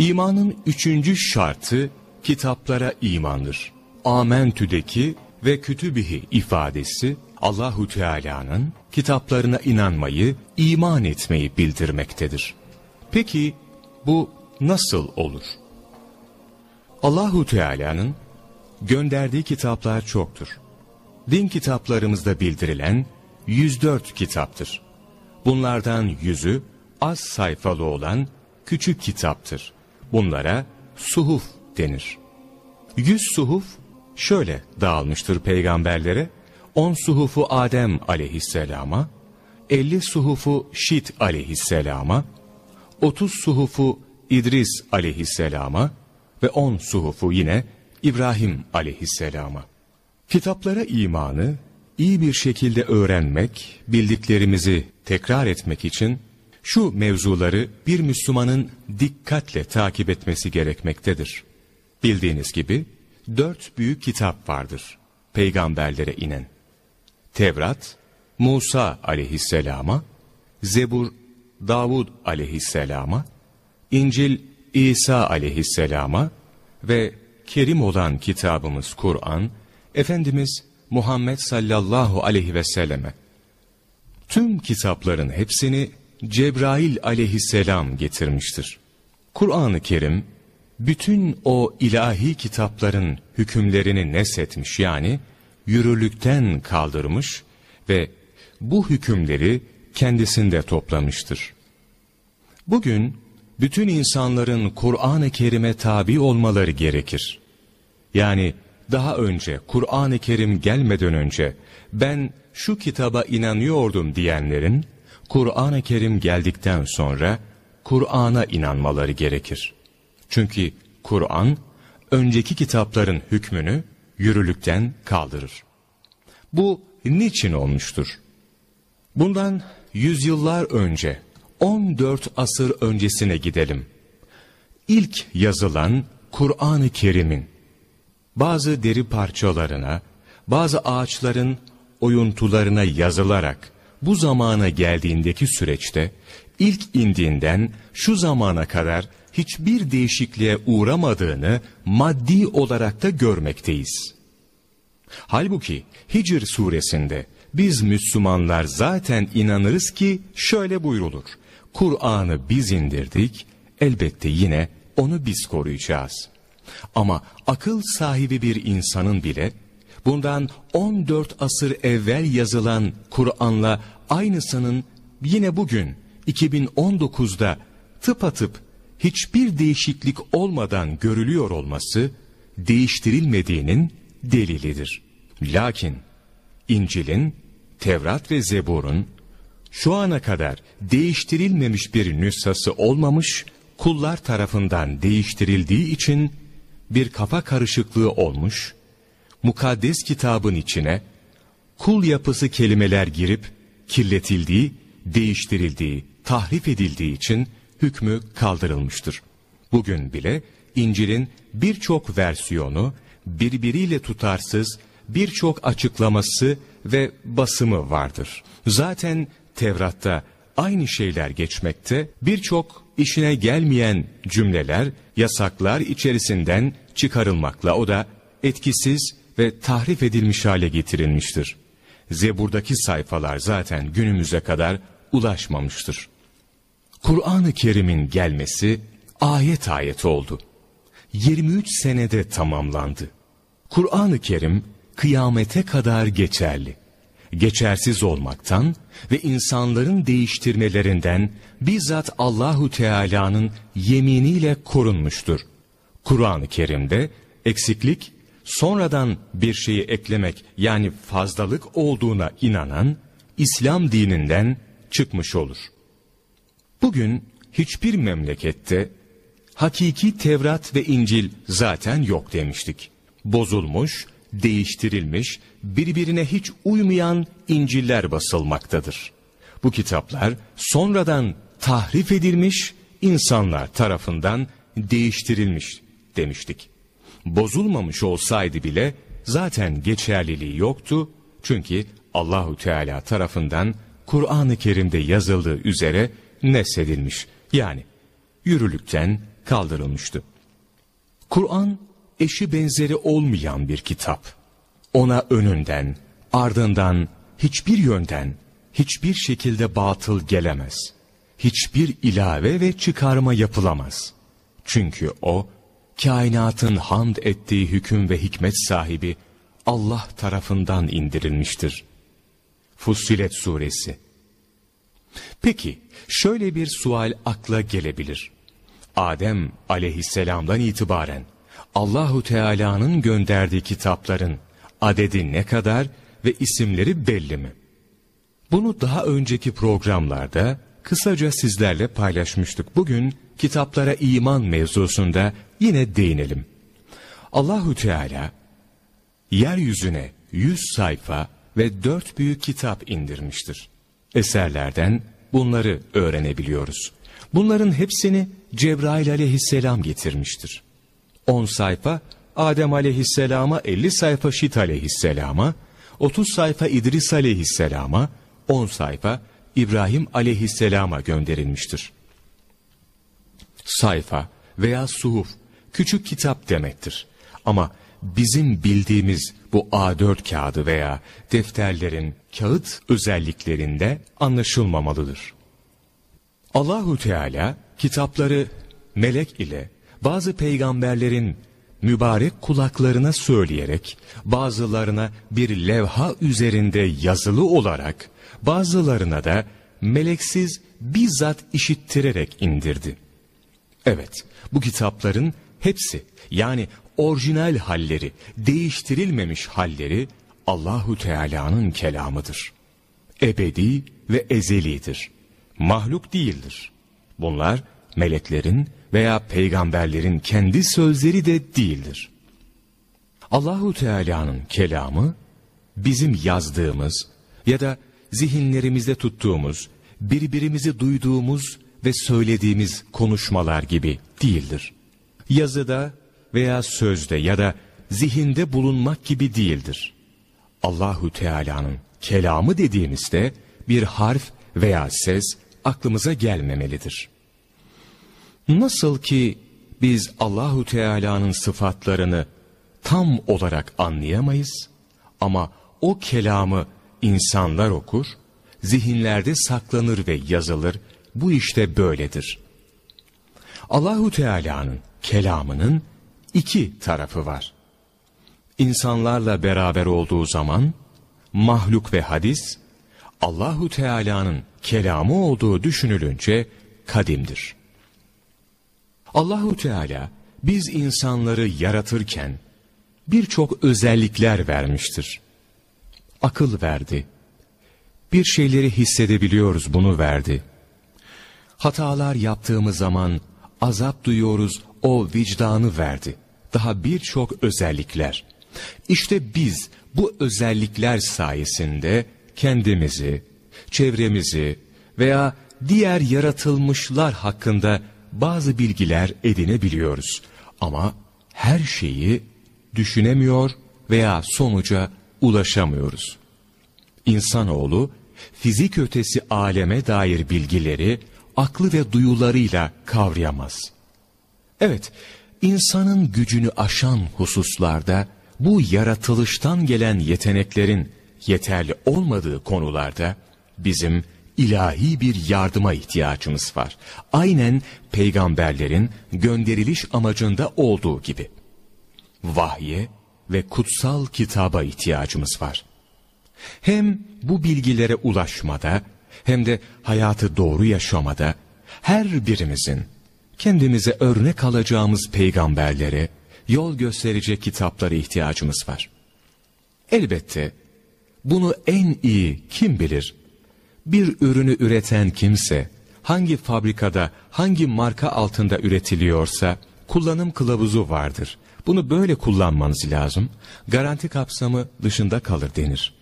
İmanın üçüncü şartı kitaplara imandır. Amentü'deki ve kütübihi ifadesi Allahu Teala'nın kitaplarına inanmayı, iman etmeyi bildirmektedir. Peki bu nasıl olur? Allahu Teala'nın gönderdiği kitaplar çoktur. Din kitaplarımızda bildirilen 104 kitaptır. Bunlardan yüzü az sayfalı olan küçük kitaptır. Bunlara suhuf denir. Yüz suhuf şöyle dağılmıştır peygamberlere. On suhufu Adem aleyhisselama, elli suhufu Şit aleyhisselama, otuz suhufu İdris aleyhisselama ve on suhufu yine İbrahim aleyhisselama. Kitaplara imanı iyi bir şekilde öğrenmek, bildiklerimizi tekrar etmek için şu mevzuları bir Müslümanın dikkatle takip etmesi gerekmektedir. Bildiğiniz gibi dört büyük kitap vardır peygamberlere inen. Tevrat, Musa aleyhisselama, Zebur, Davud aleyhisselama, İncil, İsa aleyhisselama ve kerim olan kitabımız Kur'an, Efendimiz Muhammed sallallahu aleyhi ve selleme. Tüm kitapların hepsini Cebrail aleyhisselam getirmiştir. Kur'an-ı Kerim, bütün o ilahi kitapların hükümlerini nesetmiş yani yürürlükten kaldırmış ve bu hükümleri kendisinde toplamıştır. Bugün bütün insanların Kur'an-ı Kerim'e tabi olmaları gerekir. Yani daha önce Kur'an-ı Kerim gelmeden önce ben şu kitaba inanıyordum diyenlerin Kur'an-ı Kerim geldikten sonra Kur'an'a inanmaları gerekir. Çünkü Kur'an önceki kitapların hükmünü yürürlükten kaldırır. Bu niçin olmuştur? Bundan yüzyıllar önce 14 asır öncesine gidelim. İlk yazılan Kur'an-ı Kerim'in bazı deri parçalarına, bazı ağaçların oyuntularına yazılarak bu zamana geldiğindeki süreçte ilk indiğinden şu zamana kadar hiçbir değişikliğe uğramadığını maddi olarak da görmekteyiz. Halbuki Hicr suresinde biz Müslümanlar zaten inanırız ki şöyle buyrulur. Kur'an'ı biz indirdik, elbette yine onu biz koruyacağız. Ama akıl sahibi bir insanın bile bundan 14 asır evvel yazılan Kur'an'la aynısının yine bugün 2019'da tıpatıp hiçbir değişiklik olmadan görülüyor olması değiştirilmediğinin delilidir. Lakin İncil'in, Tevrat ve Zebur'un şu ana kadar değiştirilmemiş bir nüshası olmamış, kullar tarafından değiştirildiği için bir kafa karışıklığı olmuş, mukaddes kitabın içine kul yapısı kelimeler girip kirletildiği, değiştirildiği, tahrif edildiği için hükmü kaldırılmıştır. Bugün bile İncil'in birçok versiyonu birbiriyle tutarsız birçok açıklaması ve basımı vardır. Zaten Tevrat'ta aynı şeyler geçmekte, birçok işine gelmeyen cümleler, yasaklar içerisinden çıkarılmakla o da etkisiz ve tahrif edilmiş hale getirilmiştir. Zebur'daki sayfalar zaten günümüze kadar ulaşmamıştır. Kur'an-ı Kerim'in gelmesi ayet ayet oldu. 23 senede tamamlandı. Kur'an-ı Kerim kıyamete kadar geçerli. Geçersiz olmaktan ve insanların değiştirmelerinden bizzat Allahu Teala'nın yeminiyle korunmuştur. Kur'an-ı Kerim'de eksiklik sonradan bir şeyi eklemek yani fazlalık olduğuna inanan İslam dininden çıkmış olur. Bugün hiçbir memlekette hakiki Tevrat ve İncil zaten yok demiştik. Bozulmuş, değiştirilmiş, birbirine hiç uymayan İncil'ler basılmaktadır. Bu kitaplar sonradan tahrif edilmiş, insanlar tarafından değiştirilmiş demiştik. Bozulmamış olsaydı bile zaten geçerliliği yoktu. Çünkü Allahu Teala tarafından Kur'an-ı Kerim'de yazıldığı üzere nesedilmiş. Yani yürürlükten kaldırılmıştı. Kur'an eşi benzeri olmayan bir kitap. Ona önünden, ardından, hiçbir yönden, hiçbir şekilde batıl gelemez. Hiçbir ilave ve çıkarma yapılamaz. Çünkü o, kainatın hamd ettiği hüküm ve hikmet sahibi Allah tarafından indirilmiştir. Fussilet Suresi Peki, şöyle bir sual akla gelebilir. Adem aleyhisselamdan itibaren Allahu Teala'nın gönderdiği kitapların adedi ne kadar ve isimleri belli mi? Bunu daha önceki programlarda kısaca sizlerle paylaşmıştık. Bugün kitaplara iman mevzusunda yine değinelim. Allahu Teala yeryüzüne yüz sayfa ve dört büyük kitap indirmiştir. Eserlerden bunları öğrenebiliyoruz. Bunların hepsini Cebrail aleyhisselam getirmiştir. 10 sayfa Adem aleyhisselama, 50 sayfa Şit aleyhisselama, 30 sayfa İdris aleyhisselama, 10 sayfa İbrahim aleyhisselama gönderilmiştir. Sayfa veya suhuf küçük kitap demektir. Ama bizim bildiğimiz bu A4 kağıdı veya defterlerin kağıt özelliklerinde anlaşılmamalıdır. Allahu Teala kitapları melek ile bazı peygamberlerin mübarek kulaklarına söyleyerek, bazılarına bir levha üzerinde yazılı olarak, bazılarına da meleksiz bizzat işittirerek indirdi. Evet, bu kitapların hepsi yani orijinal halleri, değiştirilmemiş halleri Allahu Teala'nın kelamıdır. Ebedi ve ezelidir. Mahluk değildir. Bunlar meleklerin veya peygamberlerin kendi sözleri de değildir. Allahu Teala'nın kelamı bizim yazdığımız ya da zihinlerimizde tuttuğumuz, birbirimizi duyduğumuz ve söylediğimiz konuşmalar gibi değildir. Yazıda veya sözde ya da zihinde bulunmak gibi değildir. Allahu Teala'nın kelamı dediğimizde bir harf veya ses aklımıza gelmemelidir. Nasıl ki biz Allahu Teala'nın sıfatlarını tam olarak anlayamayız ama o kelamı insanlar okur, zihinlerde saklanır ve yazılır. Bu işte böyledir. Allahu Teala'nın kelamının iki tarafı var. İnsanlarla beraber olduğu zaman mahluk ve hadis Allahu Teala'nın kelamı olduğu düşünülünce kadimdir. Allahu Teala biz insanları yaratırken birçok özellikler vermiştir. Akıl verdi. Bir şeyleri hissedebiliyoruz bunu verdi. Hatalar yaptığımız zaman azap duyuyoruz o vicdanı verdi. Daha birçok özellikler. İşte biz bu özellikler sayesinde kendimizi, çevremizi veya diğer yaratılmışlar hakkında bazı bilgiler edinebiliyoruz. Ama her şeyi düşünemiyor veya sonuca ulaşamıyoruz. İnsanoğlu fizik ötesi aleme dair bilgileri aklı ve duyularıyla kavrayamaz. Evet, insanın gücünü aşan hususlarda bu yaratılıştan gelen yeteneklerin yeterli olmadığı konularda bizim ilahi bir yardıma ihtiyacımız var. Aynen peygamberlerin gönderiliş amacında olduğu gibi. Vahye ve kutsal kitaba ihtiyacımız var. Hem bu bilgilere ulaşmada hem de hayatı doğru yaşamada her birimizin kendimize örnek alacağımız peygamberlere, yol gösterecek kitaplara ihtiyacımız var. Elbette bunu en iyi kim bilir? Bir ürünü üreten kimse, hangi fabrikada, hangi marka altında üretiliyorsa, kullanım kılavuzu vardır. Bunu böyle kullanmanız lazım. Garanti kapsamı dışında kalır denir.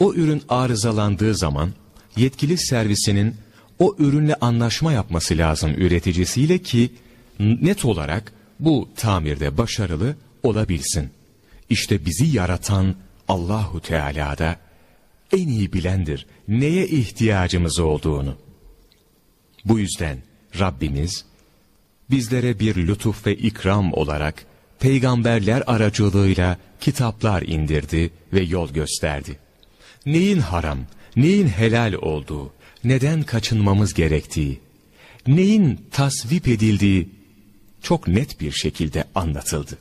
O ürün arızalandığı zaman, yetkili servisinin o ürünle anlaşma yapması lazım üreticisiyle ki, net olarak bu tamirde başarılı olabilsin. İşte bizi yaratan Allahu Teala da en iyi bilendir neye ihtiyacımız olduğunu. Bu yüzden Rabbimiz bizlere bir lütuf ve ikram olarak peygamberler aracılığıyla kitaplar indirdi ve yol gösterdi. Neyin haram, neyin helal olduğu, neden kaçınmamız gerektiği, neyin tasvip edildiği çok net bir şekilde anlatıldı.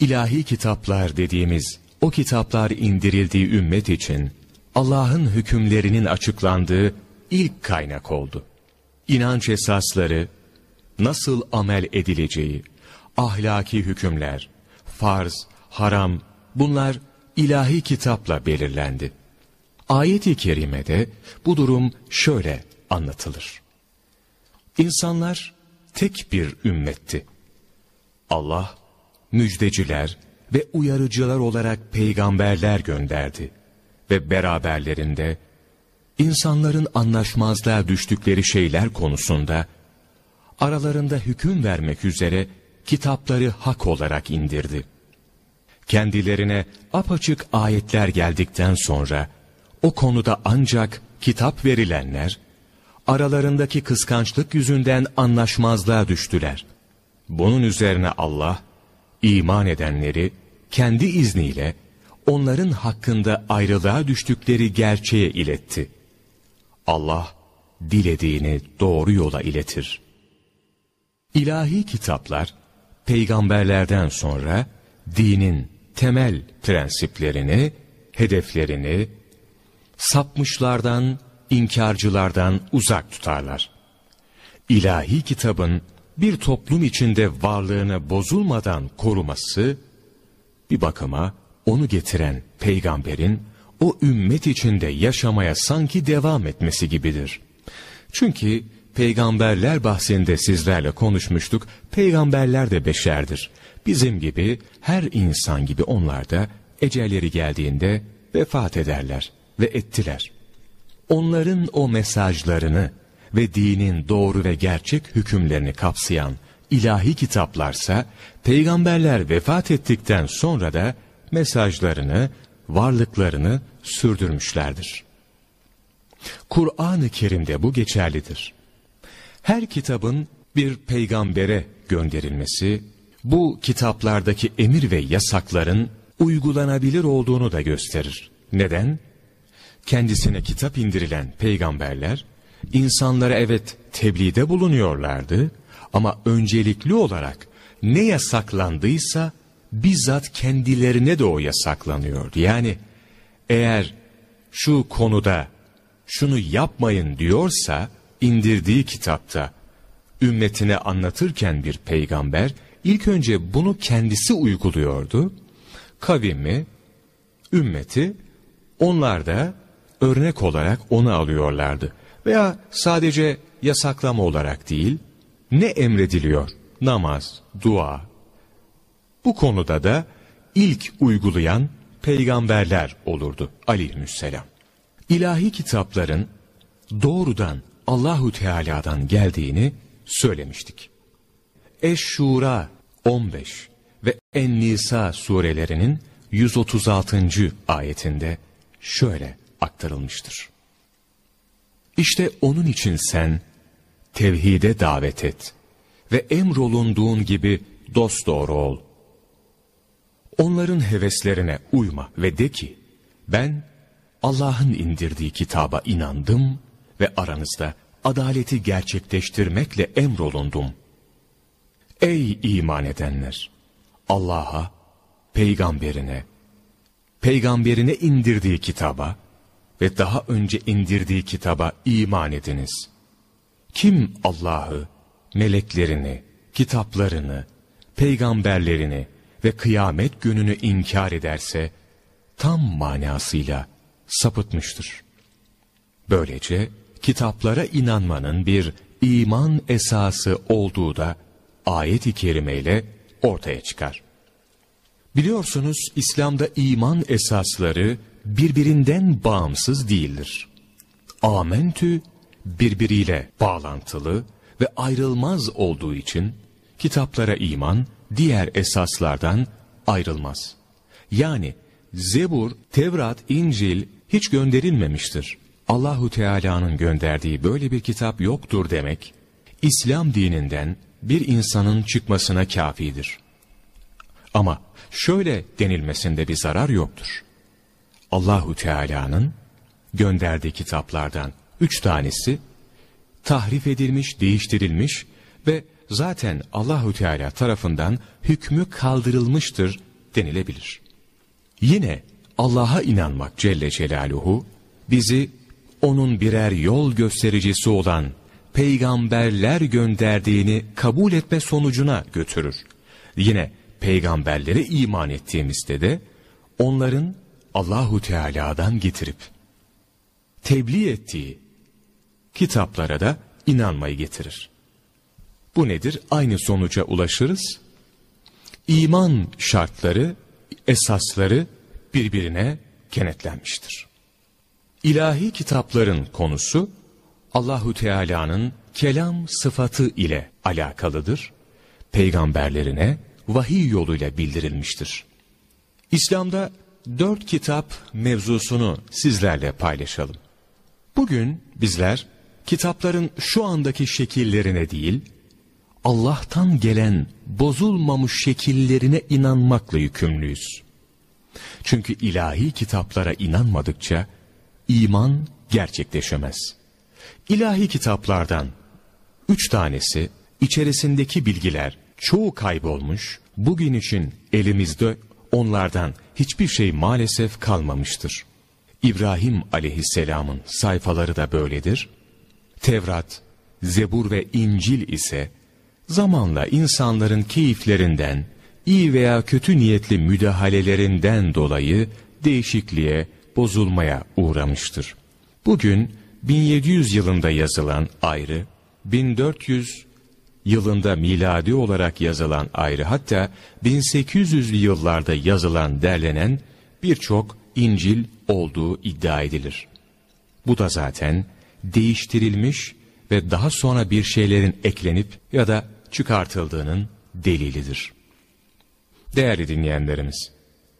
İlahi kitaplar dediğimiz o kitaplar indirildiği ümmet için Allah'ın hükümlerinin açıklandığı ilk kaynak oldu. İnanç esasları, nasıl amel edileceği, ahlaki hükümler, farz, haram bunlar ilahi kitapla belirlendi. Ayet-i kerimede bu durum şöyle anlatılır. İnsanlar tek bir ümmetti. Allah müjdeciler ve uyarıcılar olarak peygamberler gönderdi ve beraberlerinde insanların anlaşmazlığa düştükleri şeyler konusunda aralarında hüküm vermek üzere kitapları hak olarak indirdi. Kendilerine apaçık ayetler geldikten sonra o konuda ancak kitap verilenler aralarındaki kıskançlık yüzünden anlaşmazlığa düştüler. Bunun üzerine Allah iman edenleri kendi izniyle onların hakkında ayrılığa düştükleri gerçeğe iletti. Allah dilediğini doğru yola iletir. İlahi kitaplar peygamberlerden sonra dinin temel prensiplerini, hedeflerini sapmışlardan, inkarcılardan uzak tutarlar. İlahi kitabın bir toplum içinde varlığını bozulmadan koruması, bir bakıma onu getiren peygamberin o ümmet içinde yaşamaya sanki devam etmesi gibidir. Çünkü peygamberler bahsinde sizlerle konuşmuştuk, peygamberler de beşerdir. Bizim gibi her insan gibi onlar da ecelleri geldiğinde vefat ederler ve ettiler. Onların o mesajlarını ve dinin doğru ve gerçek hükümlerini kapsayan ilahi kitaplarsa peygamberler vefat ettikten sonra da mesajlarını, varlıklarını sürdürmüşlerdir. Kur'an-ı Kerim'de bu geçerlidir. Her kitabın bir peygambere gönderilmesi, bu kitaplardaki emir ve yasakların uygulanabilir olduğunu da gösterir. Neden? Kendisine kitap indirilen peygamberler, insanlara evet tebliğde bulunuyorlardı ama öncelikli olarak ne yasaklandıysa bizzat kendilerine de o yasaklanıyor. Yani eğer şu konuda şunu yapmayın diyorsa indirdiği kitapta ümmetine anlatırken bir peygamber ilk önce bunu kendisi uyguluyordu. Kavimi, ümmeti onlar da örnek olarak onu alıyorlardı. Veya sadece yasaklama olarak değil, ne emrediliyor? Namaz, dua. Bu konuda da ilk uygulayan peygamberler olurdu aleyhisselam. İlahi kitapların doğrudan Allahu Teala'dan geldiğini söylemiştik. Eş-Şura 15 ve En-Nisa surelerinin 136. ayetinde şöyle aktarılmıştır. İşte onun için sen tevhide davet et ve emrolunduğun gibi dosdoğru ol. Onların heveslerine uyma ve de ki, ben Allah'ın indirdiği kitaba inandım ve aranızda adaleti gerçekleştirmekle emrolundum. Ey iman edenler! Allah'a, peygamberine, peygamberine indirdiği kitaba ve daha önce indirdiği kitaba iman ediniz. Kim Allah'ı, meleklerini, kitaplarını, peygamberlerini ve kıyamet gününü inkar ederse, tam manasıyla sapıtmıştır. Böylece kitaplara inanmanın bir iman esası olduğu da ayet-i kerimeyle ortaya çıkar. Biliyorsunuz İslam'da iman esasları birbirinden bağımsız değildir. Amentü birbiriyle bağlantılı ve ayrılmaz olduğu için kitaplara iman diğer esaslardan ayrılmaz. Yani Zebur, Tevrat, İncil hiç gönderilmemiştir. Allahu Teala'nın gönderdiği böyle bir kitap yoktur demek, İslam dininden bir insanın çıkmasına kafidir. Ama şöyle denilmesinde bir zarar yoktur. Allahu Teala'nın gönderdiği kitaplardan üç tanesi tahrif edilmiş, değiştirilmiş ve zaten Allahu Teala tarafından hükmü kaldırılmıştır denilebilir. Yine Allah'a inanmak Celle Celaluhu bizi onun birer yol göstericisi olan peygamberler gönderdiğini kabul etme sonucuna götürür. Yine peygamberlere iman ettiğimizde de onların Allahu Teala'dan getirip tebliğ ettiği kitaplara da inanmayı getirir. Bu nedir? Aynı sonuca ulaşırız. İman şartları, esasları birbirine kenetlenmiştir. İlahi kitapların konusu Allahu Teala'nın kelam sıfatı ile alakalıdır. Peygamberlerine vahiy yoluyla bildirilmiştir. İslam'da dört kitap mevzusunu sizlerle paylaşalım. Bugün bizler kitapların şu andaki şekillerine değil, Allah'tan gelen bozulmamış şekillerine inanmakla yükümlüyüz. Çünkü ilahi kitaplara inanmadıkça iman gerçekleşemez. İlahi kitaplardan üç tanesi içerisindeki bilgiler çoğu kaybolmuş, bugün için elimizde onlardan hiçbir şey maalesef kalmamıştır. İbrahim aleyhisselamın sayfaları da böyledir. Tevrat, Zebur ve İncil ise zamanla insanların keyiflerinden, iyi veya kötü niyetli müdahalelerinden dolayı değişikliğe, bozulmaya uğramıştır. Bugün 1700 yılında yazılan ayrı, 1400 yılında miladi olarak yazılan ayrı hatta 1800'lü yıllarda yazılan derlenen birçok İncil olduğu iddia edilir. Bu da zaten değiştirilmiş ve daha sonra bir şeylerin eklenip ya da çıkartıldığının delilidir. Değerli dinleyenlerimiz,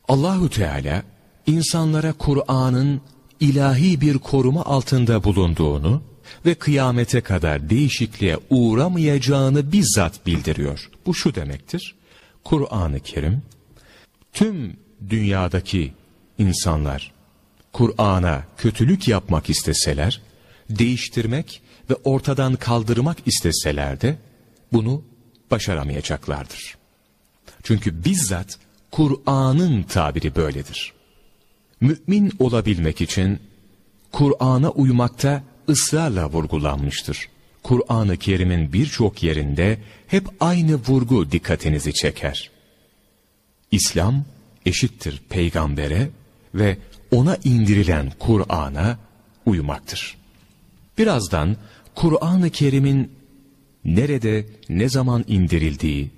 Allahu Teala insanlara Kur'an'ın ilahi bir koruma altında bulunduğunu ve kıyamete kadar değişikliğe uğramayacağını bizzat bildiriyor. Bu şu demektir. Kur'an-ı Kerim tüm dünyadaki insanlar Kur'an'a kötülük yapmak isteseler, değiştirmek ve ortadan kaldırmak isteseler de bunu başaramayacaklardır. Çünkü bizzat Kur'an'ın tabiri böyledir. Mümin olabilmek için Kur'an'a uymakta ısrarla vurgulanmıştır. Kur'an-ı Kerim'in birçok yerinde hep aynı vurgu dikkatinizi çeker. İslam eşittir peygambere ve ona indirilen Kur'an'a uymaktır. Birazdan Kur'an-ı Kerim'in nerede, ne zaman indirildiği,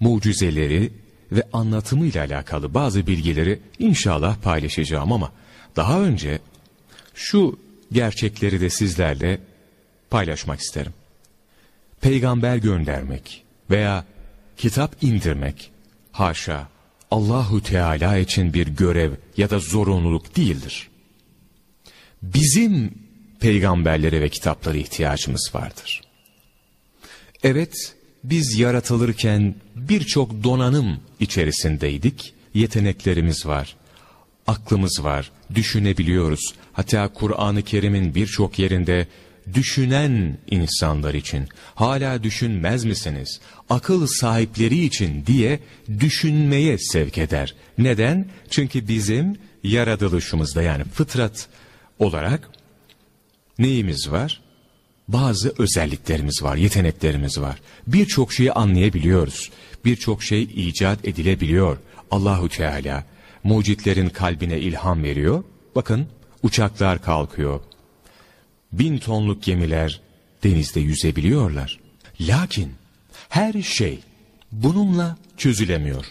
mucizeleri ve anlatımıyla alakalı bazı bilgileri inşallah paylaşacağım ama daha önce şu gerçekleri de sizlerle paylaşmak isterim. Peygamber göndermek veya kitap indirmek haşa Allahu Teala için bir görev ya da zorunluluk değildir. Bizim peygamberlere ve kitaplara ihtiyacımız vardır. Evet, biz yaratılırken birçok donanım içerisindeydik. Yeteneklerimiz var, aklımız var, düşünebiliyoruz. Hatta Kur'an-ı Kerim'in birçok yerinde düşünen insanlar için hala düşünmez misiniz? Akıl sahipleri için diye düşünmeye sevk eder. Neden? Çünkü bizim yaratılışımızda yani fıtrat olarak neyimiz var? Bazı özelliklerimiz var, yeteneklerimiz var. Birçok şeyi anlayabiliyoruz. Birçok şey icat edilebiliyor. Allahu Teala mucitlerin kalbine ilham veriyor. Bakın uçaklar kalkıyor. Bin tonluk gemiler denizde yüzebiliyorlar. Lakin her şey bununla çözülemiyor.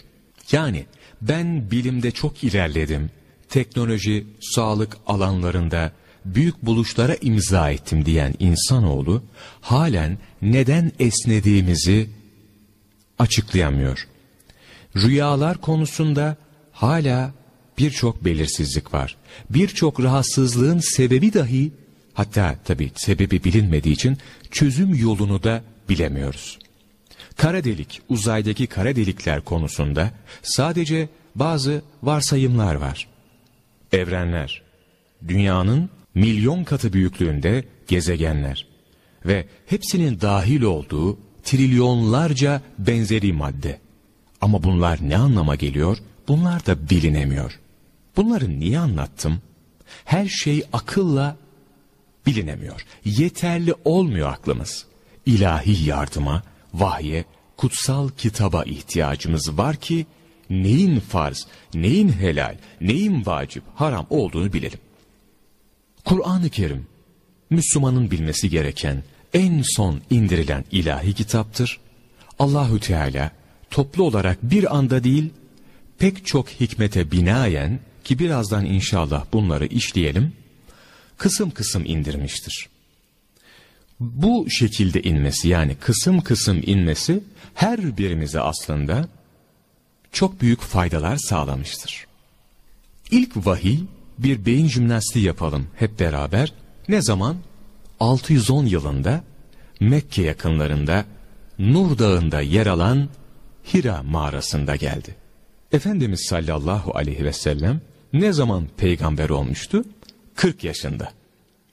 Yani ben bilimde çok ilerledim. Teknoloji, sağlık alanlarında büyük buluşlara imza ettim diyen insanoğlu halen neden esnediğimizi açıklayamıyor. Rüyalar konusunda hala birçok belirsizlik var. Birçok rahatsızlığın sebebi dahi hatta tabi sebebi bilinmediği için çözüm yolunu da bilemiyoruz. Kara delik, uzaydaki kara delikler konusunda sadece bazı varsayımlar var. Evrenler, dünyanın milyon katı büyüklüğünde gezegenler ve hepsinin dahil olduğu trilyonlarca benzeri madde. Ama bunlar ne anlama geliyor? Bunlar da bilinemiyor. Bunları niye anlattım? Her şey akılla bilinemiyor. Yeterli olmuyor aklımız. İlahi yardıma, vahye, kutsal kitaba ihtiyacımız var ki neyin farz, neyin helal, neyin vacip, haram olduğunu bilelim. Kur'an-ı Kerim, Müslümanın bilmesi gereken en son indirilen ilahi kitaptır. Allahü Teala toplu olarak bir anda değil, pek çok hikmete binaen ki birazdan inşallah bunları işleyelim, kısım kısım indirmiştir. Bu şekilde inmesi yani kısım kısım inmesi her birimize aslında çok büyük faydalar sağlamıştır. İlk vahiy bir beyin jimnastiği yapalım hep beraber. Ne zaman? 610 yılında Mekke yakınlarında Nur Dağı'nda yer alan Hira mağarasında geldi. Efendimiz sallallahu aleyhi ve sellem ne zaman peygamber olmuştu? 40 yaşında.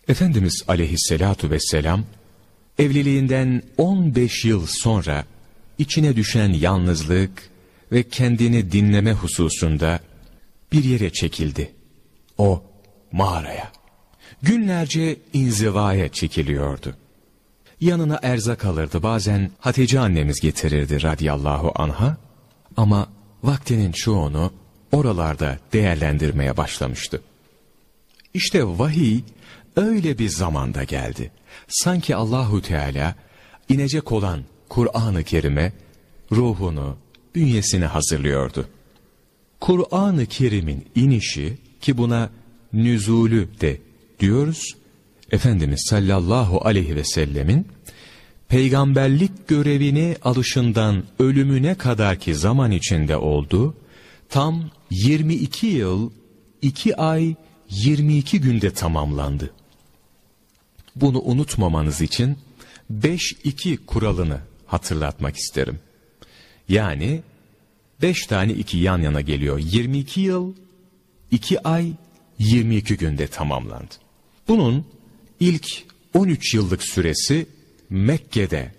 Efendimiz aleyhissalatu vesselam evliliğinden 15 yıl sonra içine düşen yalnızlık ve kendini dinleme hususunda bir yere çekildi. O mağaraya. Günlerce inzivaya çekiliyordu. Yanına erzak alırdı bazen Hatice annemiz getirirdi radiyallahu anha ama vaktinin çoğunu oralarda değerlendirmeye başlamıştı. İşte vahiy öyle bir zamanda geldi. Sanki Allahu Teala inecek olan Kur'an-ı Kerim'e ruhunu, bünyesini hazırlıyordu. Kur'an-ı Kerim'in inişi ki buna nüzulü de diyoruz. Efendimiz sallallahu aleyhi ve sellemin peygamberlik görevini alışından ölümüne kadarki zaman içinde oldu. Tam 22 yıl, 2 ay, 22 günde tamamlandı. Bunu unutmamanız için 5-2 kuralını hatırlatmak isterim. Yani 5 tane 2 yan yana geliyor. 22 yıl, 2 ay, 22 günde tamamlandı. Bunun ilk 13 yıllık süresi Mekke'de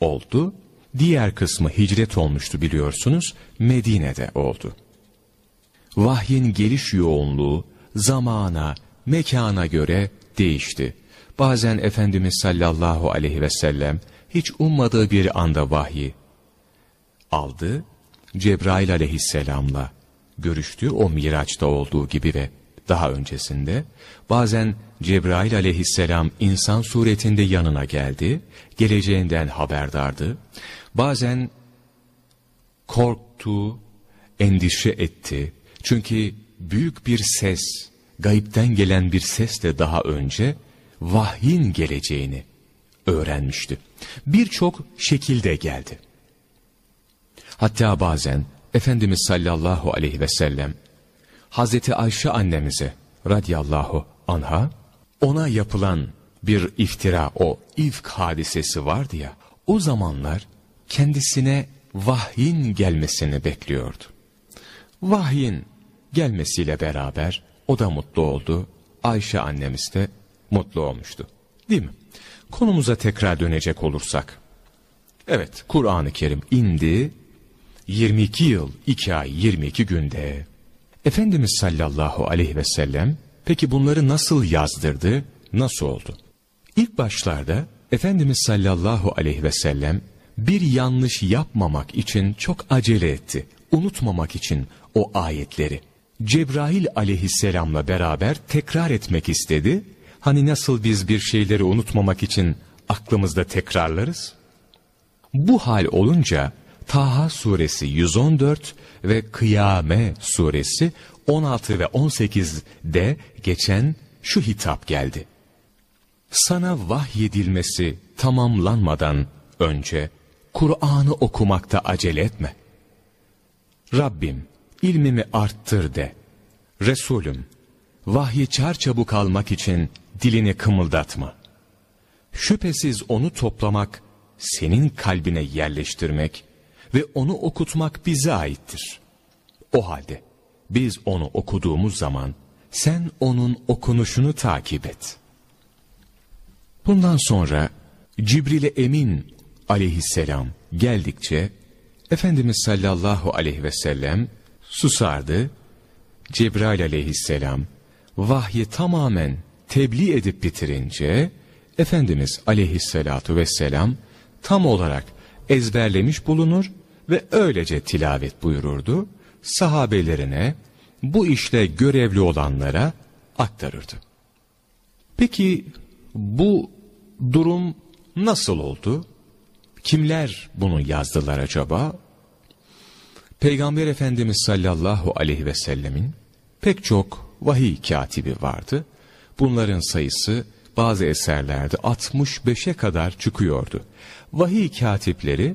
oldu. Diğer kısmı hicret olmuştu biliyorsunuz. Medine'de oldu. Vahyin geliş yoğunluğu zamana, mekana göre değişti. Bazen Efendimiz sallallahu aleyhi ve sellem hiç ummadığı bir anda vahyi aldı. Cebrail aleyhisselamla görüştü o Miraç'ta olduğu gibi ve daha öncesinde. Bazen Cebrail aleyhisselam insan suretinde yanına geldi, geleceğinden haberdardı. Bazen korktu, endişe etti. Çünkü büyük bir ses, gayipten gelen bir ses de daha önce vahyin geleceğini öğrenmişti. Birçok şekilde geldi. Hatta bazen Efendimiz sallallahu aleyhi ve sellem Hazreti Ayşe annemize radiyallahu anha ona yapılan bir iftira o ifk hadisesi vardı ya o zamanlar kendisine vahyin gelmesini bekliyordu. Vahyin gelmesiyle beraber o da mutlu oldu. Ayşe annemiz de mutlu olmuştu. Değil mi? Konumuza tekrar dönecek olursak. Evet Kur'an-ı Kerim indi 22 yıl 2 ay 22 günde. Efendimiz sallallahu aleyhi ve sellem peki bunları nasıl yazdırdı, nasıl oldu? İlk başlarda Efendimiz sallallahu aleyhi ve sellem bir yanlış yapmamak için çok acele etti. Unutmamak için o ayetleri. Cebrail aleyhisselamla beraber tekrar etmek istedi. Hani nasıl biz bir şeyleri unutmamak için aklımızda tekrarlarız? Bu hal olunca Taha suresi 114 ve Kıyame suresi 16 ve 18'de geçen şu hitap geldi. Sana vahyedilmesi tamamlanmadan önce Kur'an'ı okumakta acele etme. Rabbim ilmimi arttır de. Resulüm vahyi çarçabuk almak için dilini kımıldatma. Şüphesiz onu toplamak senin kalbine yerleştirmek ve onu okutmak bize aittir. O halde biz onu okuduğumuz zaman sen onun okunuşunu takip et. Bundan sonra Cibril Emin aleyhisselam geldikçe Efendimiz sallallahu aleyhi ve sellem susardı. Cebrail aleyhisselam vahyi tamamen tebliğ edip bitirince Efendimiz aleyhissalatu vesselam tam olarak ezberlemiş bulunur ve öylece tilavet buyururdu. Sahabelerine bu işle görevli olanlara aktarırdı. Peki bu durum nasıl oldu? Kimler bunu yazdılar acaba? Peygamber Efendimiz sallallahu aleyhi ve sellemin pek çok vahiy katibi vardı. Bunların sayısı bazı eserlerde 65'e kadar çıkıyordu. Vahiy katipleri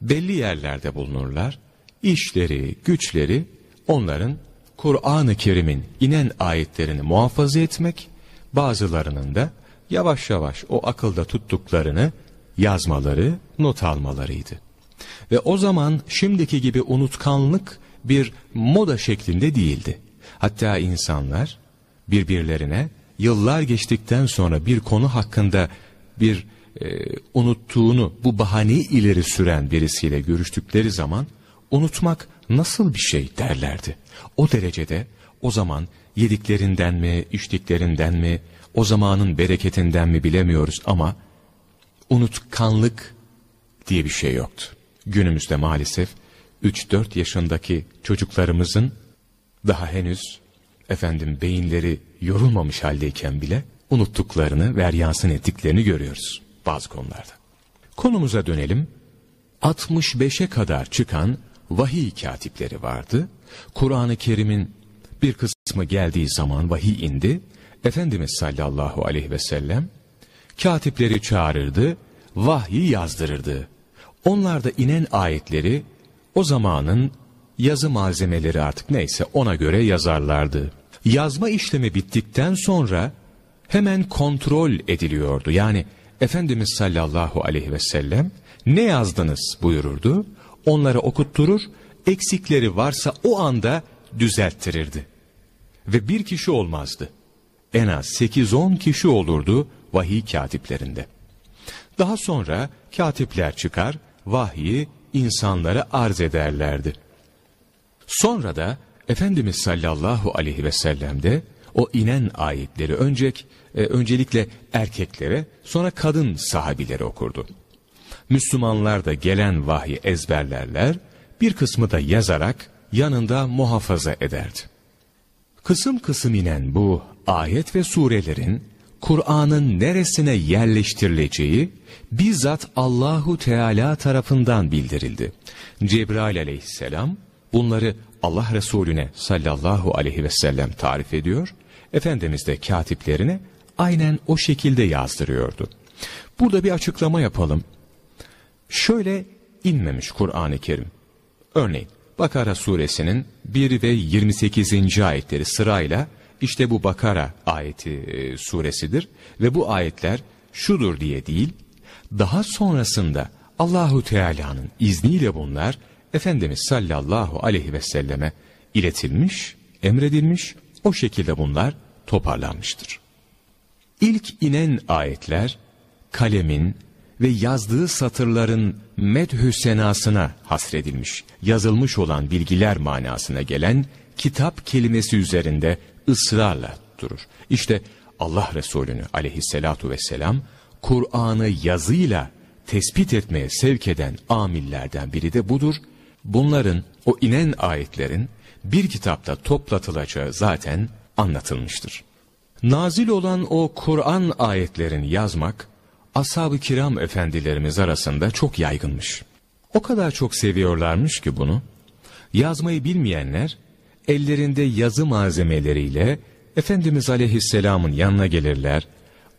belli yerlerde bulunurlar. İşleri, güçleri onların Kur'an-ı Kerim'in inen ayetlerini muhafaza etmek, bazılarının da yavaş yavaş o akılda tuttuklarını yazmaları, not almalarıydı. Ve o zaman şimdiki gibi unutkanlık bir moda şeklinde değildi. Hatta insanlar birbirlerine yıllar geçtikten sonra bir konu hakkında bir e, unuttuğunu bu bahaneyi ileri süren birisiyle görüştükleri zaman unutmak nasıl bir şey derlerdi. O derecede o zaman yediklerinden mi, içtiklerinden mi, o zamanın bereketinden mi bilemiyoruz ama unutkanlık diye bir şey yoktu. Günümüzde maalesef 3-4 yaşındaki çocuklarımızın daha henüz efendim beyinleri yorulmamış haldeyken bile unuttuklarını ve eryansın ettiklerini görüyoruz bazı konularda. Konumuza dönelim. 65'e kadar çıkan vahiy katipleri vardı. Kur'an-ı Kerim'in bir kısmı geldiği zaman vahiy indi. Efendimiz sallallahu aleyhi ve sellem katipleri çağırırdı, vahyi yazdırırdı. Onlar da inen ayetleri o zamanın yazı malzemeleri artık neyse ona göre yazarlardı. Yazma işlemi bittikten sonra hemen kontrol ediliyordu. Yani Efendimiz sallallahu aleyhi ve sellem ne yazdınız buyururdu. Onları okutturur, eksikleri varsa o anda düzelttirirdi. Ve bir kişi olmazdı. En az 8-10 kişi olurdu vahiy katiplerinde. Daha sonra katipler çıkar, vahyi insanlara arz ederlerdi. Sonra da Efendimiz sallallahu aleyhi ve sellem de o inen ayetleri öncek, e, öncelikle erkeklere sonra kadın sahabileri okurdu. Müslümanlar da gelen vahyi ezberlerler, bir kısmı da yazarak yanında muhafaza ederdi. Kısım kısım inen bu ayet ve surelerin Kur'an'ın neresine yerleştirileceği bizzat Allahu Teala tarafından bildirildi. Cebrail aleyhisselam bunları Allah Resulüne sallallahu aleyhi ve sellem tarif ediyor. Efendimiz de katiplerine aynen o şekilde yazdırıyordu. Burada bir açıklama yapalım. Şöyle inmemiş Kur'an-ı Kerim. Örneğin Bakara suresinin 1 ve 28. ayetleri sırayla işte bu Bakara ayeti e, suresidir ve bu ayetler şudur diye değil, daha sonrasında Allahu Teala'nın izniyle bunlar Efendimiz sallallahu aleyhi ve selleme iletilmiş, emredilmiş, o şekilde bunlar toparlanmıştır. İlk inen ayetler kalemin ve yazdığı satırların medhü senasına hasredilmiş, yazılmış olan bilgiler manasına gelen kitap kelimesi üzerinde ısrarla durur. İşte Allah Resulü'nü aleyhissalatu vesselam Kur'an'ı yazıyla tespit etmeye sevk eden amillerden biri de budur. Bunların o inen ayetlerin bir kitapta toplatılacağı zaten anlatılmıştır. Nazil olan o Kur'an ayetlerini yazmak, ashab-ı kiram efendilerimiz arasında çok yaygınmış. O kadar çok seviyorlarmış ki bunu, yazmayı bilmeyenler, ellerinde yazı malzemeleriyle Efendimiz Aleyhisselam'ın yanına gelirler,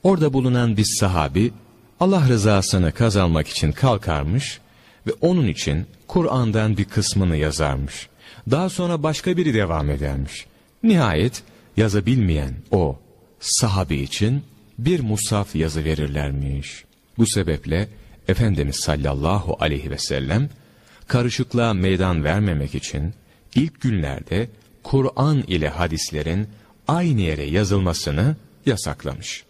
orada bulunan bir sahabi, Allah rızasını kazanmak için kalkarmış ve onun için Kur'an'dan bir kısmını yazarmış. Daha sonra başka biri devam edermiş. Nihayet yazabilmeyen o sahabi için bir musaf yazı verirlermiş. Bu sebeple Efendimiz sallallahu aleyhi ve sellem karışıklığa meydan vermemek için ilk günlerde Kur'an ile hadislerin aynı yere yazılmasını yasaklamış.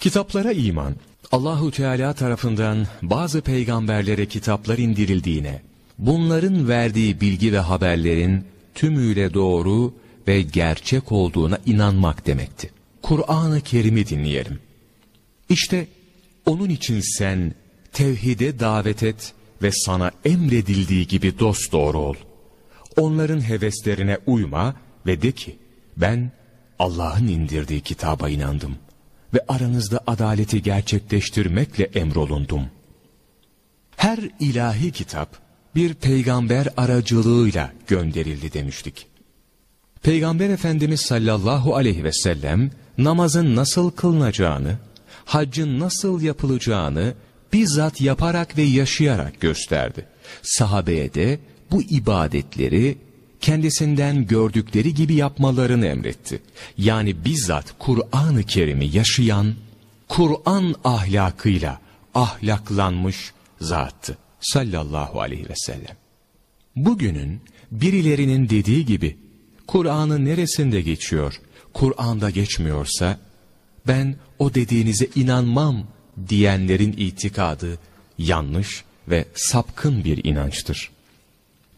Kitaplara iman, Allahu Teala tarafından bazı peygamberlere kitaplar indirildiğine, bunların verdiği bilgi ve haberlerin tümüyle doğru ve gerçek olduğuna inanmak demekti. Kur'an-ı Kerim'i dinleyelim. İşte onun için sen tevhide davet et ve sana emredildiği gibi dost doğru ol. Onların heveslerine uyma ve de ki ben Allah'ın indirdiği kitaba inandım ve aranızda adaleti gerçekleştirmekle emrolundum. Her ilahi kitap bir peygamber aracılığıyla gönderildi demiştik. Peygamber Efendimiz sallallahu aleyhi ve sellem namazın nasıl kılınacağını, haccın nasıl yapılacağını bizzat yaparak ve yaşayarak gösterdi. Sahabeye de bu ibadetleri kendisinden gördükleri gibi yapmalarını emretti. Yani bizzat Kur'an-ı Kerim'i yaşayan, Kur'an ahlakıyla ahlaklanmış zattı sallallahu aleyhi ve sellem. Bugünün birilerinin dediği gibi Kur'an'ın neresinde geçiyor, Kur'an'da geçmiyorsa ben o dediğinize inanmam diyenlerin itikadı yanlış ve sapkın bir inançtır.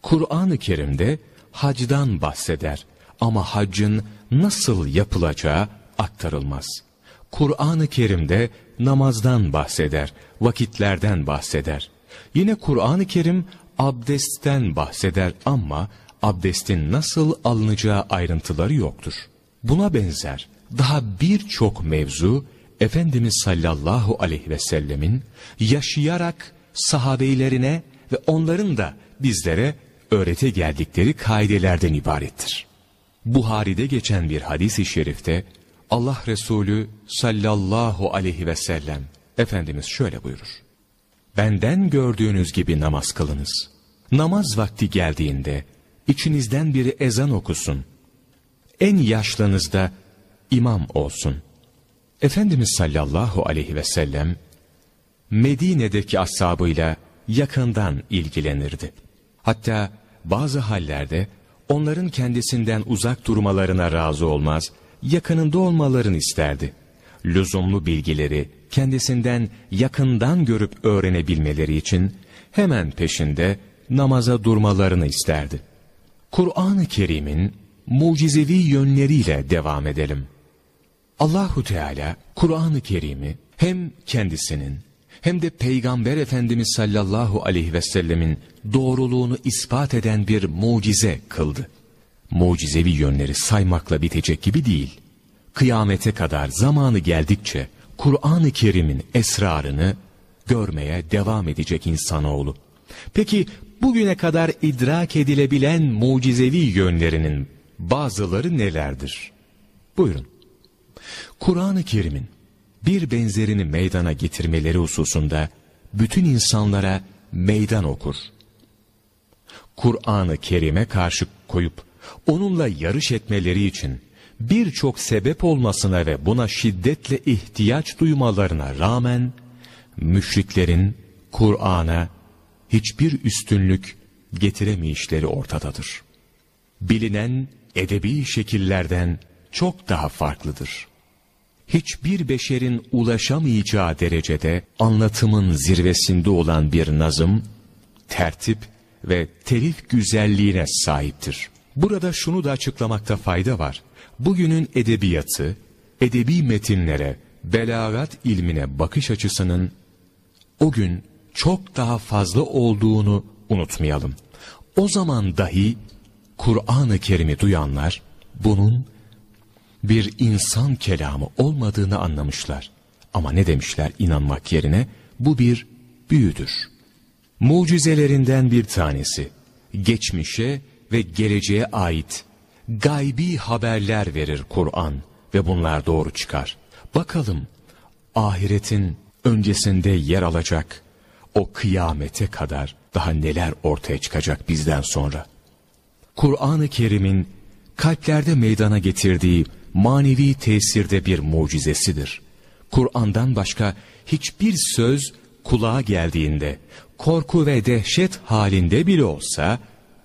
Kur'an-ı Kerim'de hacdan bahseder ama haccın nasıl yapılacağı aktarılmaz. Kur'an-ı Kerim'de namazdan bahseder, vakitlerden bahseder. Yine Kur'an-ı Kerim abdestten bahseder ama abdestin nasıl alınacağı ayrıntıları yoktur. Buna benzer daha birçok mevzu Efendimiz sallallahu aleyhi ve sellemin yaşayarak sahabeylerine ve onların da bizlere öğrete geldikleri kaidelerden ibarettir. Buhari'de geçen bir hadis-i şerifte Allah Resulü sallallahu aleyhi ve sellem Efendimiz şöyle buyurur. Benden gördüğünüz gibi namaz kılınız. Namaz vakti geldiğinde içinizden biri ezan okusun. En yaşlınız da imam olsun. Efendimiz sallallahu aleyhi ve sellem Medine'deki ashabıyla yakından ilgilenirdi. Hatta bazı hallerde onların kendisinden uzak durmalarına razı olmaz, yakınında olmalarını isterdi. Lüzumlu bilgileri kendisinden yakından görüp öğrenebilmeleri için hemen peşinde namaza durmalarını isterdi. Kur'an-ı Kerim'in mucizevi yönleriyle devam edelim. Allahu Teala Kur'an-ı Kerim'i hem kendisinin hem de Peygamber Efendimiz sallallahu aleyhi ve sellemin doğruluğunu ispat eden bir mucize kıldı. Mucizevi yönleri saymakla bitecek gibi değil. Kıyamete kadar zamanı geldikçe Kur'an-ı Kerim'in esrarını görmeye devam edecek insanoğlu. Peki bugüne kadar idrak edilebilen mucizevi yönlerinin bazıları nelerdir? Buyurun. Kur'an-ı Kerim'in bir benzerini meydana getirmeleri hususunda bütün insanlara meydan okur. Kur'an-ı Kerim'e karşı koyup onunla yarış etmeleri için birçok sebep olmasına ve buna şiddetle ihtiyaç duymalarına rağmen müşriklerin Kur'an'a hiçbir üstünlük getiremeyişleri ortadadır. Bilinen edebi şekillerden çok daha farklıdır. Hiçbir beşerin ulaşamayacağı derecede anlatımın zirvesinde olan bir nazım, tertip ve telif güzelliğine sahiptir. Burada şunu da açıklamakta fayda var. Bugünün edebiyatı, edebi metinlere, belagat ilmine bakış açısının o gün çok daha fazla olduğunu unutmayalım. O zaman dahi Kur'an-ı Kerim'i duyanlar bunun bir insan kelamı olmadığını anlamışlar. Ama ne demişler inanmak yerine bu bir büyüdür. Mucizelerinden bir tanesi geçmişe ve geleceğe ait gaybi haberler verir Kur'an ve bunlar doğru çıkar. Bakalım ahiretin öncesinde yer alacak o kıyamete kadar daha neler ortaya çıkacak bizden sonra. Kur'an-ı Kerim'in kalplerde meydana getirdiği manevi tesirde bir mucizesidir. Kur'an'dan başka hiçbir söz kulağa geldiğinde, korku ve dehşet halinde bile olsa,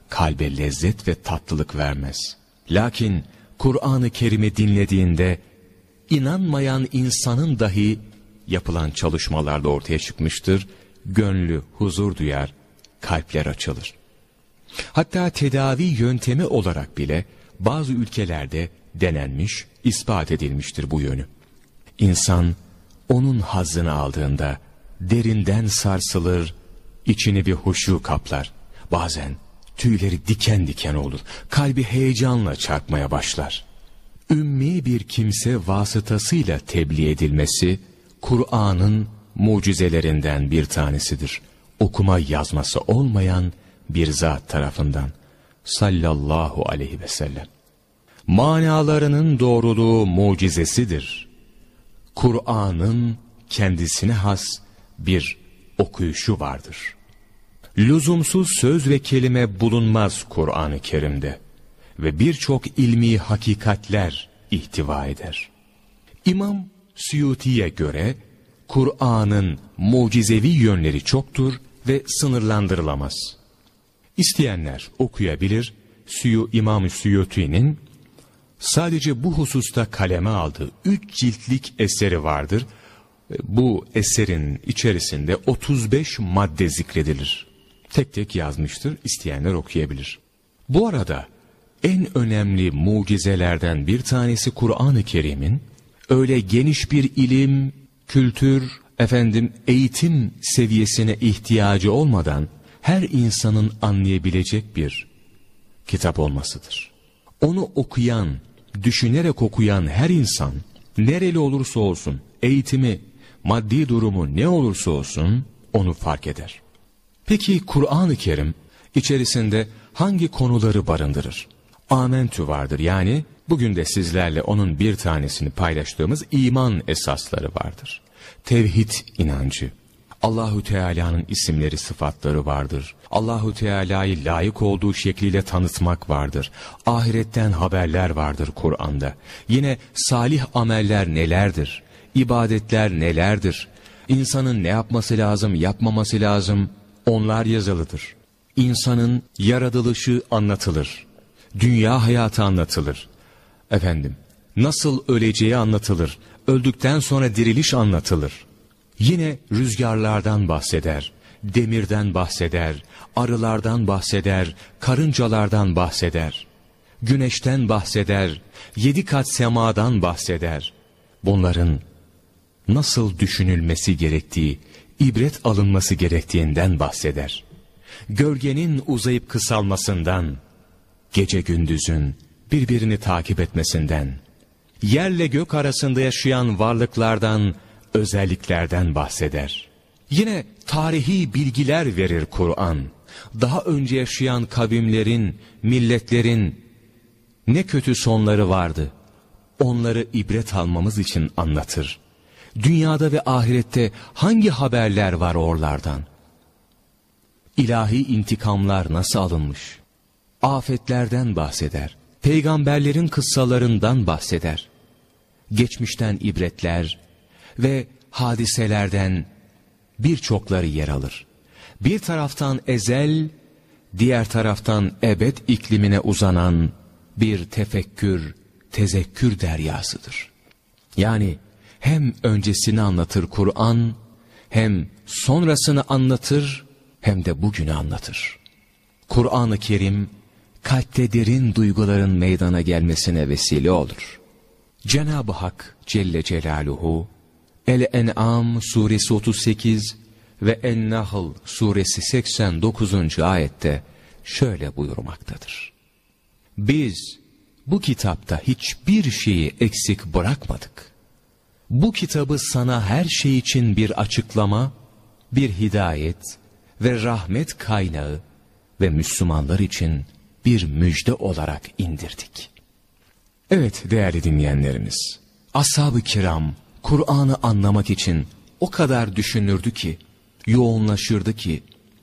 kalbe lezzet ve tatlılık vermez. Lakin Kur'an-ı Kerim'i dinlediğinde, inanmayan insanın dahi yapılan çalışmalarda ortaya çıkmıştır, gönlü huzur duyar, kalpler açılır. Hatta tedavi yöntemi olarak bile bazı ülkelerde denenmiş, ispat edilmiştir bu yönü. İnsan onun hazzını aldığında derinden sarsılır, içini bir huşu kaplar. Bazen tüyleri diken diken olur, kalbi heyecanla çarpmaya başlar. Ümmi bir kimse vasıtasıyla tebliğ edilmesi, Kur'an'ın mucizelerinden bir tanesidir. Okuma yazması olmayan bir zat tarafından sallallahu aleyhi ve sellem. Manalarının doğruluğu mucizesidir. Kur'an'ın kendisine has bir okuyuşu vardır. Lüzumsuz söz ve kelime bulunmaz Kur'an-ı Kerim'de ve birçok ilmi hakikatler ihtiva eder. İmam Suyuti'ye göre Kur'an'ın mucizevi yönleri çoktur ve sınırlandırılamaz. İsteyenler okuyabilir, Suyu İmam Suyuti'nin sadece bu hususta kaleme aldığı üç ciltlik eseri vardır. Bu eserin içerisinde 35 madde zikredilir. Tek tek yazmıştır, isteyenler okuyabilir. Bu arada en önemli mucizelerden bir tanesi Kur'an-ı Kerim'in öyle geniş bir ilim, kültür, efendim eğitim seviyesine ihtiyacı olmadan her insanın anlayabilecek bir kitap olmasıdır. Onu okuyan, düşünerek okuyan her insan, nereli olursa olsun, eğitimi, maddi durumu ne olursa olsun, onu fark eder. Peki Kur'an-ı Kerim, içerisinde hangi konuları barındırır? Amentü vardır yani, bugün de sizlerle onun bir tanesini paylaştığımız iman esasları vardır. Tevhid inancı, Allahu Teala'nın isimleri, sıfatları vardır. Allahu Teala'yı layık olduğu şekliyle tanıtmak vardır. Ahiretten haberler vardır Kur'an'da. Yine salih ameller nelerdir? İbadetler nelerdir? İnsanın ne yapması lazım, yapmaması lazım? Onlar yazılıdır. İnsanın yaratılışı anlatılır. Dünya hayatı anlatılır. Efendim, nasıl öleceği anlatılır. Öldükten sonra diriliş anlatılır. Yine rüzgarlardan bahseder, demirden bahseder, arılardan bahseder, karıncalardan bahseder, güneşten bahseder, yedi kat semadan bahseder. Bunların nasıl düşünülmesi gerektiği, ibret alınması gerektiğinden bahseder. Gölgenin uzayıp kısalmasından, gece gündüzün birbirini takip etmesinden, yerle gök arasında yaşayan varlıklardan, özelliklerden bahseder. Yine tarihi bilgiler verir Kur'an. Daha önce yaşayan kavimlerin, milletlerin ne kötü sonları vardı. Onları ibret almamız için anlatır. Dünyada ve ahirette hangi haberler var oralardan? İlahi intikamlar nasıl alınmış? Afetlerden bahseder. Peygamberlerin kıssalarından bahseder. Geçmişten ibretler, ve hadiselerden birçokları yer alır. Bir taraftan ezel, diğer taraftan ebed iklimine uzanan bir tefekkür, tezekkür deryasıdır. Yani hem öncesini anlatır Kur'an, hem sonrasını anlatır, hem de bugünü anlatır. Kur'an-ı Kerim, kalpte derin duyguların meydana gelmesine vesile olur. Cenab-ı Hak Celle Celaluhu, El-En'am suresi 38 ve En-Nahl suresi 89. ayette şöyle buyurmaktadır. Biz bu kitapta hiçbir şeyi eksik bırakmadık. Bu kitabı sana her şey için bir açıklama, bir hidayet ve rahmet kaynağı ve Müslümanlar için bir müjde olarak indirdik. Evet değerli dinleyenlerimiz, ashab-ı kiram Kur'an'ı anlamak için o kadar düşünürdü ki, yoğunlaşırdı ki,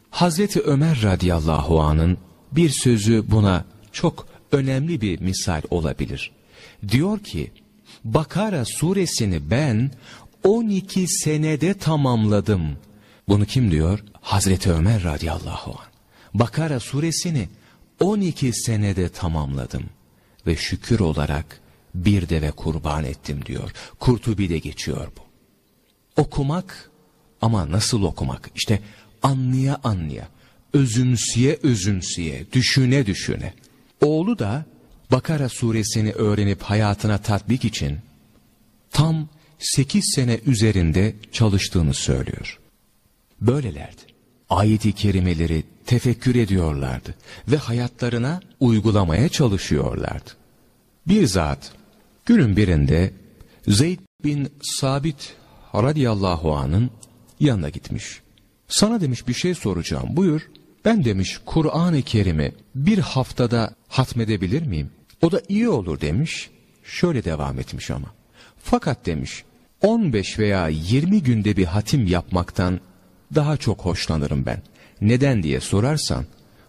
Hazreti Ömer radıyallahu anın bir sözü buna çok önemli bir misal olabilir. Diyor ki, Bakara suresini ben 12 senede tamamladım Bunu kim diyor? Hazreti Ömer radıyallahu anh. Bakara suresini 12 senede tamamladım ve şükür olarak bir deve kurban ettim diyor. Kurtubi'de geçiyor bu. Okumak ama nasıl okumak? İşte anlaya anlaya, özümsüye özümsüye, düşüne düşüne. Oğlu da Bakara suresini öğrenip hayatına tatbik için tam 8 sene üzerinde çalıştığını söylüyor. Böylelerdi. Ayet-i kerimeleri tefekkür ediyorlardı ve hayatlarına uygulamaya çalışıyorlardı. Bir zat günün birinde Zeyd bin Sabit radıyallahu anın yanına gitmiş. Sana demiş bir şey soracağım buyur. Ben demiş Kur'an-ı Kerim'i bir haftada hatmedebilir miyim? O da iyi olur demiş. Şöyle devam etmiş ama. Fakat demiş 15 veya 20 günde bir hatim yapmaktan daha çok hoşlanırım ben. Neden diye sorarsan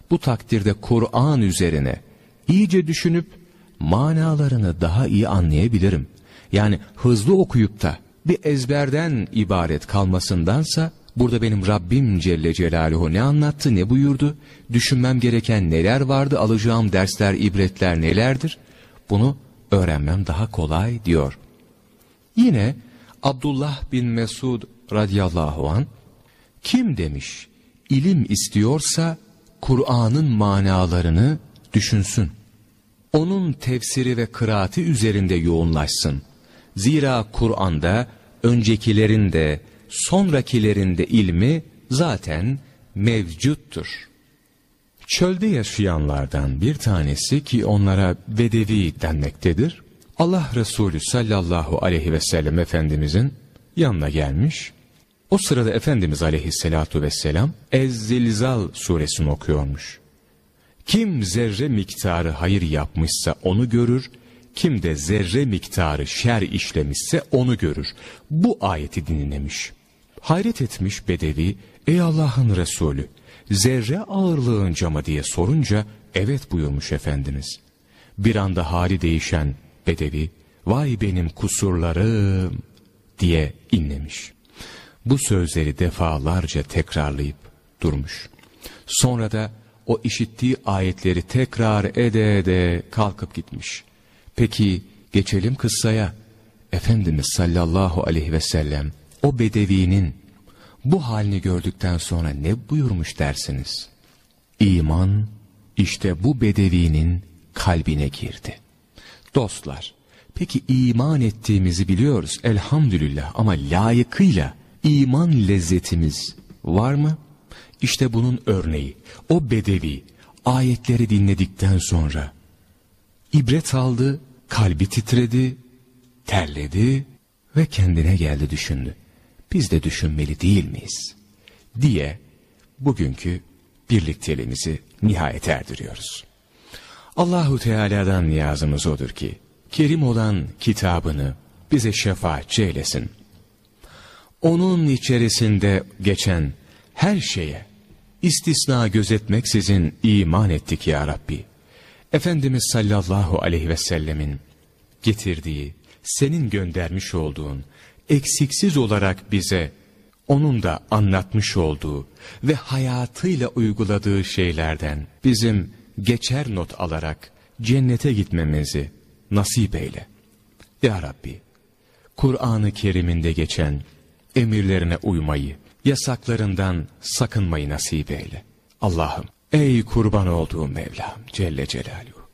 bu takdirde Kur'an üzerine iyice düşünüp manalarını daha iyi anlayabilirim. Yani hızlı okuyup da bir ezberden ibaret kalmasındansa burada benim Rabbim Celle Celaluhu ne anlattı ne buyurdu, düşünmem gereken neler vardı, alacağım dersler, ibretler nelerdir, bunu öğrenmem daha kolay diyor. Yine Abdullah bin Mesud radıyallahu an kim demiş ilim istiyorsa Kur'an'ın manalarını düşünsün. Onun tefsiri ve kıraati üzerinde yoğunlaşsın. Zira Kur'an'da öncekilerin de sonrakilerin de ilmi zaten mevcuttur. Çölde yaşayanlardan bir tanesi ki onlara bedevi denmektedir. Allah Resulü sallallahu aleyhi ve sellem Efendimizin yanına gelmiş. O sırada Efendimiz aleyhissalatu vesselam Ez-Zilzal suresini okuyormuş. Kim zerre miktarı hayır yapmışsa onu görür, kim de zerre miktarı şer işlemişse onu görür. Bu ayeti dinlemiş. Hayret etmiş Bedevi, ey Allah'ın Resulü, zerre ağırlığınca mı diye sorunca, evet buyurmuş Efendimiz. Bir anda hali değişen Bedevi, vay benim kusurlarım diye inlemiş. Bu sözleri defalarca tekrarlayıp durmuş. Sonra da o işittiği ayetleri tekrar ede ede kalkıp gitmiş. Peki geçelim kıssaya. Efendimiz sallallahu aleyhi ve sellem o bedevinin bu halini gördükten sonra ne buyurmuş dersiniz? İman işte bu bedevinin kalbine girdi. Dostlar, peki iman ettiğimizi biliyoruz elhamdülillah ama layıkıyla iman lezzetimiz var mı? İşte bunun örneği o bedevi ayetleri dinledikten sonra ibret aldı, kalbi titredi, terledi ve kendine geldi düşündü. Biz de düşünmeli değil miyiz? Diye bugünkü birlikteliğimizi nihayet erdiriyoruz. Allahu Teala'dan niyazımız odur ki kerim olan kitabını bize şefaatçi eylesin. Onun içerisinde geçen her şeye istisna gözetmeksizin iman ettik ya Rabbi. Efendimiz sallallahu aleyhi ve sellemin getirdiği, senin göndermiş olduğun, eksiksiz olarak bize onun da anlatmış olduğu ve hayatıyla uyguladığı şeylerden bizim geçer not alarak cennete gitmemizi nasip eyle. Ya Rabbi, Kur'an-ı Kerim'inde geçen emirlerine uymayı, yasaklarından sakınmayı nasip eyle. Allah'ım, ey kurban olduğum Mevlam Celle Celaluhu.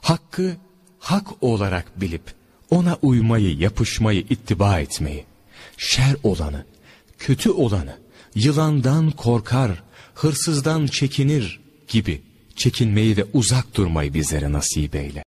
Hakkı hak olarak bilip ona uymayı, yapışmayı, ittiba etmeyi, şer olanı, kötü olanı, yılandan korkar, hırsızdan çekinir gibi çekinmeyi ve uzak durmayı bizlere nasip eyle.